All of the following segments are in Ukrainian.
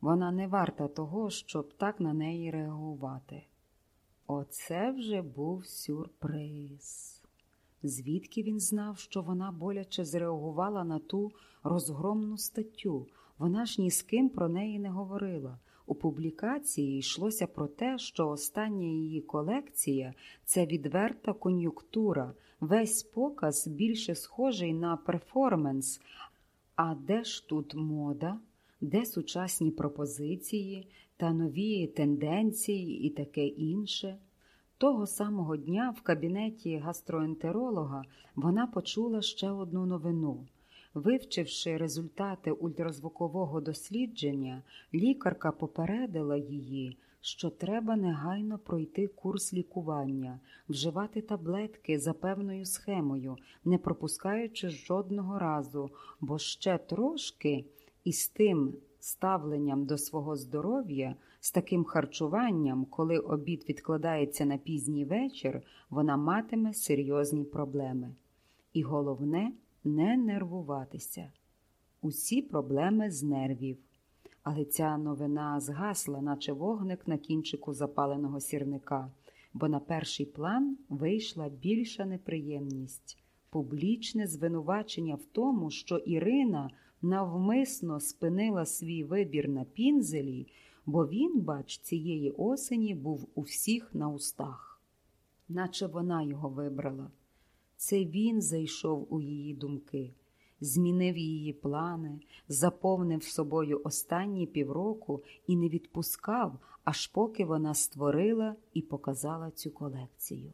Вона не варта того, щоб так на неї реагувати. Оце вже був сюрприз. Звідки він знав, що вона боляче зреагувала на ту розгромну статтю? Вона ж ні з ким про неї не говорила. У публікації йшлося про те, що остання її колекція це відверта кон'юнктура, весь показ більше схожий на перформанс. А де ж тут мода, де сучасні пропозиції та нові тенденції і таке інше? Того самого дня в кабінеті гастроентеролога вона почула ще одну новину. Вивчивши результати ультразвукового дослідження, лікарка попередила її, що треба негайно пройти курс лікування, вживати таблетки за певною схемою, не пропускаючи жодного разу, бо ще трошки із тим ставленням до свого здоров'я, з таким харчуванням, коли обід відкладається на пізній вечір, вона матиме серйозні проблеми. І головне не нервуватися. Усі проблеми з нервів. Але ця новина згасла, наче вогник на кінчику запаленого сірника, бо на перший план вийшла більша неприємність, публічне звинувачення в тому, що Ірина навмисно спинила свій вибір на пінзелі, бо він, бач, цієї осені був у всіх на устах, наче вона його вибрала. Це він зайшов у її думки, змінив її плани, заповнив собою останні півроку і не відпускав, аж поки вона створила і показала цю колекцію.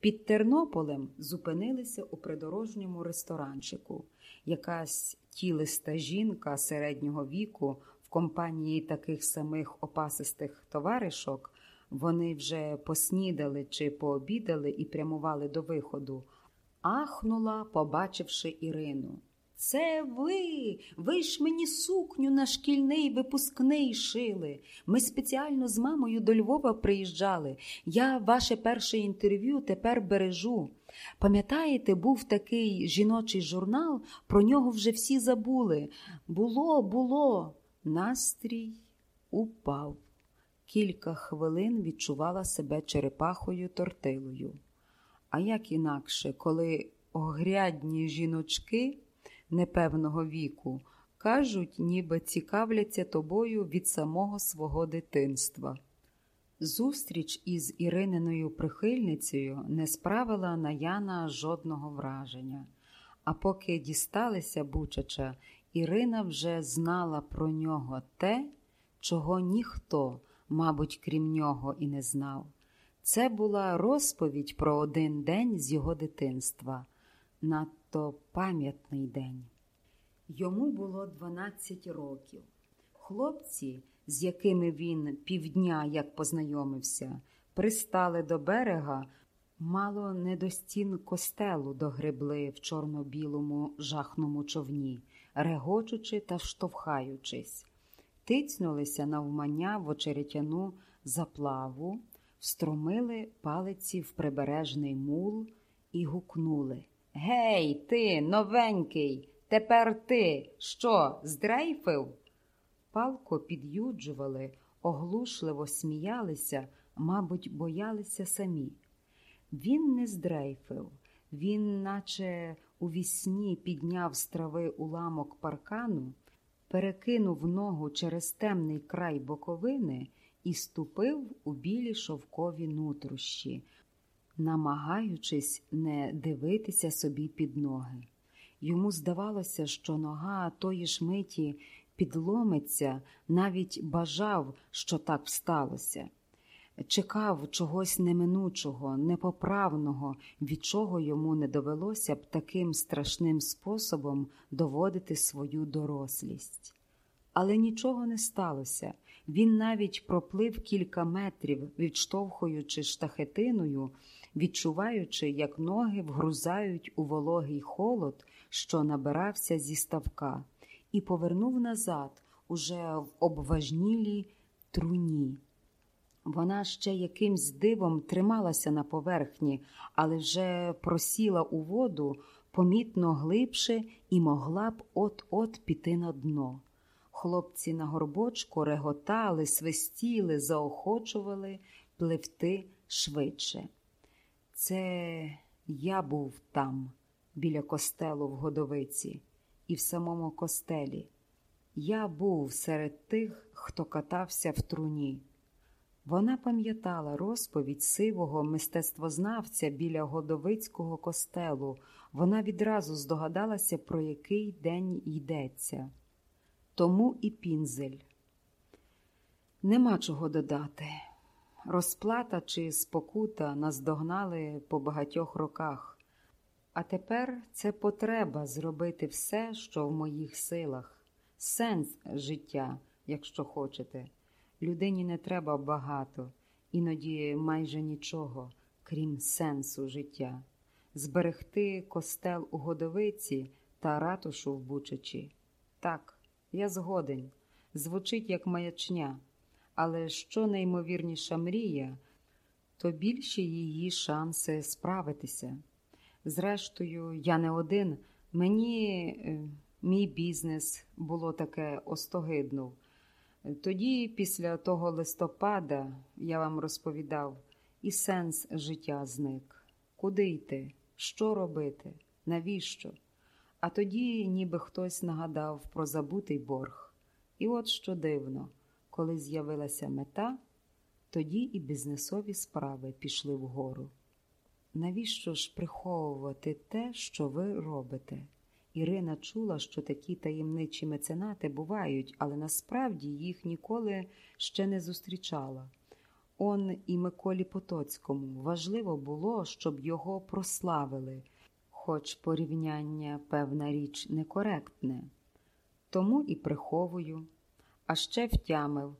Під Тернополем зупинилися у придорожньому ресторанчику. Якась тілиста жінка середнього віку в компанії таких самих опасистих товаришок. Вони вже поснідали чи пообідали і прямували до виходу. Ахнула, побачивши Ірину. Це ви, ви ж мені сукню на шкільний випускний шили. Ми спеціально з мамою до Львова приїжджали. Я ваше перше інтерв'ю тепер бережу. Пам'ятаєте, був такий жіночий журнал, про нього вже всі забули. Було, було. Настрій упав. Кілька хвилин відчувала себе черепахою тортилою. А як інакше, коли огрядні жіночки непевного віку кажуть, ніби цікавляться тобою від самого свого дитинства. Зустріч із Ірининою прихильницею не справила на Яна жодного враження, а поки дісталися Бучача, Ірина вже знала про нього те, чого ніхто, мабуть, крім нього, і не знав. Це була розповідь про один день з його дитинства, надто пам'ятний день. Йому було 12 років. Хлопці, з якими він півдня як познайомився, пристали до берега, мало не до стін костелу догребли в чорно-білому жахному човні, регочучи та штовхаючись, тицнулися навмання в очеретяну заплаву, встромили палиці в прибережний мул і гукнули Гей, ти, новенький! Тепер ти що, здрейфив? Палко під'юджували, оглушливо сміялися, мабуть, боялися самі. Він не здрейфив, він, наче у вісні підняв з трави уламок паркану, перекинув ногу через темний край боковини і ступив у білі шовкові нутрощі, намагаючись не дивитися собі під ноги. Йому здавалося, що нога тої ж миті підломиться, навіть бажав, що так сталося. Чекав чогось неминучого, непоправного, від чого йому не довелося б таким страшним способом доводити свою дорослість. Але нічого не сталося. Він навіть проплив кілька метрів, відштовхуючи штахетиною, відчуваючи, як ноги вгрузають у вологий холод, що набирався зі ставка, і повернув назад, уже в обважнілій труні. Вона ще якимсь дивом трималася на поверхні, але вже просіла у воду помітно глибше і могла б от-от піти на дно. Хлопці на горбочку реготали, свистіли, заохочували пливти швидше. Це я був там, біля костелу в Годовиці, і в самому костелі. Я був серед тих, хто катався в труні. Вона пам'ятала розповідь сивого мистецтвознавця біля Годовицького костелу. Вона відразу здогадалася, про який день йдеться. Тому і пінзель. Нема чого додати. Розплата чи спокута наздогнали по багатьох роках, а тепер це потреба зробити все, що в моїх силах, сенс життя, якщо хочете. Людині не треба багато, іноді майже нічого, крім сенсу життя, зберегти костел у годовиці та ратушу в Бучачі. Так, я згоден, звучить як маячня. Але що неймовірніша мрія, то більші її шанси справитися. Зрештою, я не один, мені е, мій бізнес було таке остогиднув. Тоді, після того листопада, я вам розповідав, і сенс життя зник. Куди йти? Що робити? Навіщо? А тоді, ніби хтось нагадав про забутий борг. І от що дивно. Коли з'явилася мета, тоді і бізнесові справи пішли вгору. Навіщо ж приховувати те, що ви робите? Ірина чула, що такі таємничі меценати бувають, але насправді їх ніколи ще не зустрічала. Он і Миколі Потоцькому важливо було, щоб його прославили, хоч порівняння, певна річ, некоректне. Тому і приховую а ще втямив,